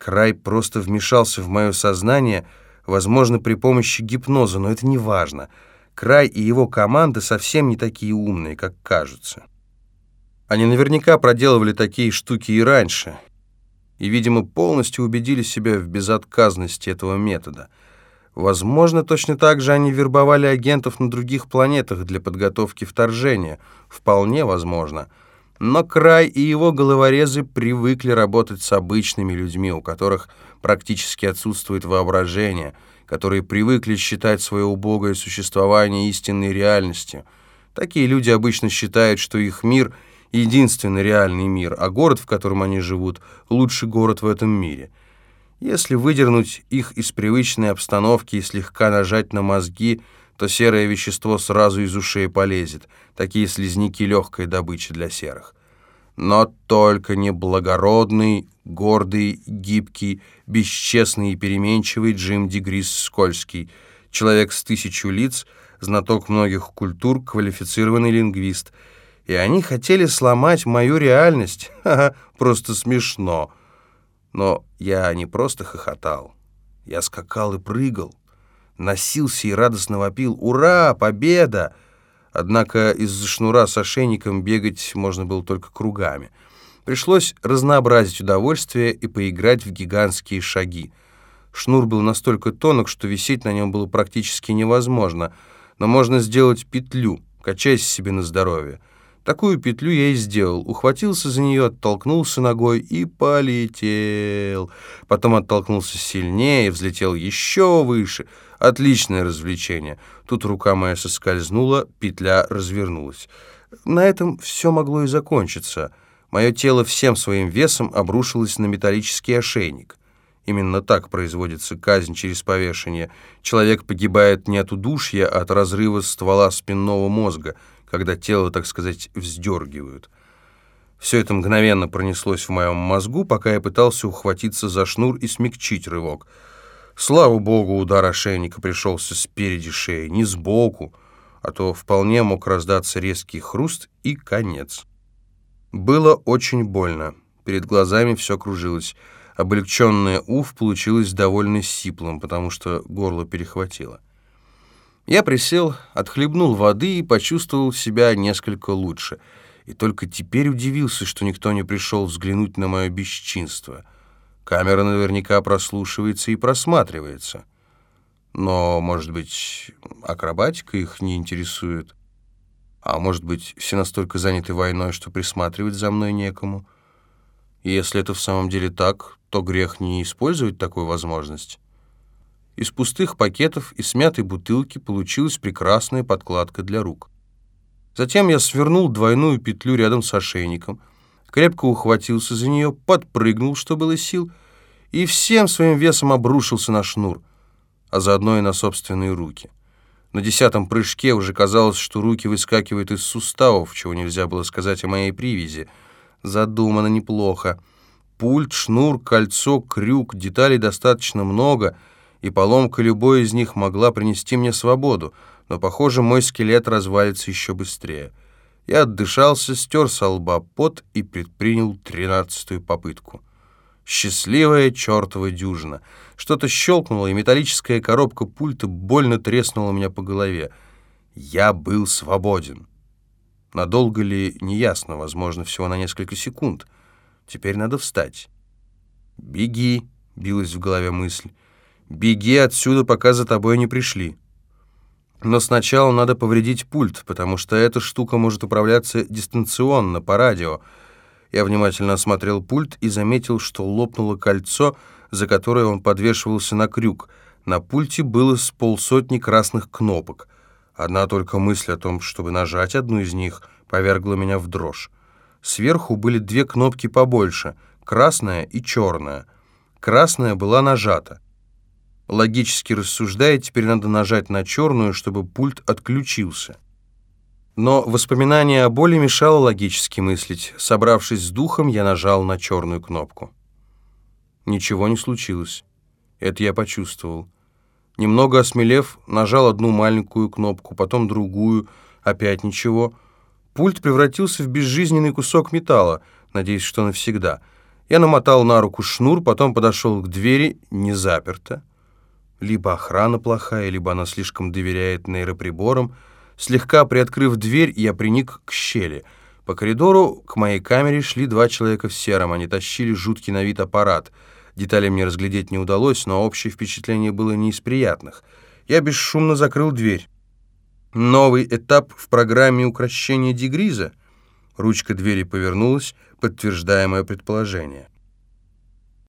Край просто вмешался в мое сознание, возможно, при помощи гипноза, но это не важно. Край и его команда совсем не такие умные, как кажутся. Они наверняка проделывали такие штуки и раньше, и, видимо, полностью убедили себя в безотказности этого метода. Возможно, точно так же они вербовали агентов на других планетах для подготовки вторжения. Вполне возможно. Но Край и его головорезы привыкли работать с обычными людьми, у которых практически отсутствует воображение, которые привыкли считать свое убогое существование истинной реальностью. Такие люди обычно считают, что их мир — единственный реальный мир, а город, в котором они живут, лучший город в этом мире. Если выдернуть их из привычной обстановки и слегка нажать на мозги, то серое вещество сразу из ушей полезет. Такие слизняки — легкая добыча для серых. Но только не благородный, гордый, гибкий, бесчестный и переменчивый Джим Дегрис Скользкий, человек с тысячу лиц, знаток многих культур, квалифицированный лингвист — и они хотели сломать мою реальность. Ха-ха, просто смешно. Но я не просто хохотал. Я скакал и прыгал, носился и радостно вопил «Ура! Победа!» Однако из-за шнура с ошейником бегать можно было только кругами. Пришлось разнообразить удовольствие и поиграть в гигантские шаги. Шнур был настолько тонок, что висеть на нем было практически невозможно, но можно сделать петлю, качаясь себе на здоровье. Такую петлю я и сделал. Ухватился за нее, оттолкнулся ногой и полетел. Потом оттолкнулся сильнее, взлетел еще выше. Отличное развлечение. Тут рука моя соскользнула, петля развернулась. На этом все могло и закончиться. Мое тело всем своим весом обрушилось на металлический ошейник. Именно так производится казнь через повешение. Человек погибает не от удушья, а от разрыва ствола спинного мозга — когда тело, так сказать, вздергивают. Все это мгновенно пронеслось в моем мозгу, пока я пытался ухватиться за шнур и смягчить рывок. Слава богу, удар ошейника пришелся спереди шеи, не сбоку, а то вполне мог раздаться резкий хруст и конец. Было очень больно. Перед глазами все кружилось. Облегченное уф получилось довольно сиплым, потому что горло перехватило. Я присел, отхлебнул воды и почувствовал себя несколько лучше. И только теперь удивился, что никто не пришел взглянуть на мое бесчинство. Камера наверняка прослушивается и просматривается. Но, может быть, акробатика их не интересует? А может быть, все настолько заняты войной, что присматривать за мной некому? И если это в самом деле так, то грех не использовать такую возможность. Из пустых пакетов и смятой бутылки получилась прекрасная подкладка для рук. Затем я свернул двойную петлю рядом с ошейником, крепко ухватился за нее, подпрыгнул, что было сил, и всем своим весом обрушился на шнур, а заодно и на собственные руки. На десятом прыжке уже казалось, что руки выскакивают из суставов, чего нельзя было сказать о моей привязи. Задумано неплохо. Пульт, шнур, кольцо, крюк, деталей достаточно много — и поломка любой из них могла принести мне свободу, но, похоже, мой скелет развалится еще быстрее. Я отдышался, стер со лба пот и предпринял тринадцатую попытку. Счастливая чертова дюжина. Что-то щелкнуло, и металлическая коробка пульта больно треснула меня по голове. Я был свободен. Надолго ли, неясно, возможно, всего на несколько секунд. Теперь надо встать. «Беги», — билась в голове мысль. Беги отсюда, пока за тобой не пришли. Но сначала надо повредить пульт, потому что эта штука может управляться дистанционно, по радио. Я внимательно осмотрел пульт и заметил, что лопнуло кольцо, за которое он подвешивался на крюк. На пульте было с полсотни красных кнопок. Одна только мысль о том, чтобы нажать одну из них, повергла меня в дрожь. Сверху были две кнопки побольше, красная и черная. Красная была нажата. Логически рассуждая, теперь надо нажать на черную, чтобы пульт отключился. Но воспоминание о боли мешало логически мыслить. Собравшись с духом, я нажал на черную кнопку. Ничего не случилось. Это я почувствовал. Немного осмелев, нажал одну маленькую кнопку, потом другую, опять ничего. Пульт превратился в безжизненный кусок металла, надеюсь, что навсегда. Я намотал на руку шнур, потом подошел к двери, не заперто. Либо охрана плохая, либо она слишком доверяет нейроприборам. Слегка приоткрыв дверь, я приник к щели. По коридору к моей камере шли два человека в сером. Они тащили жуткий на вид аппарат. Детали мне разглядеть не удалось, но общее впечатление было не из приятных. Я бесшумно закрыл дверь. Новый этап в программе укрощения дегриза. Ручка двери повернулась, подтверждая мое предположение.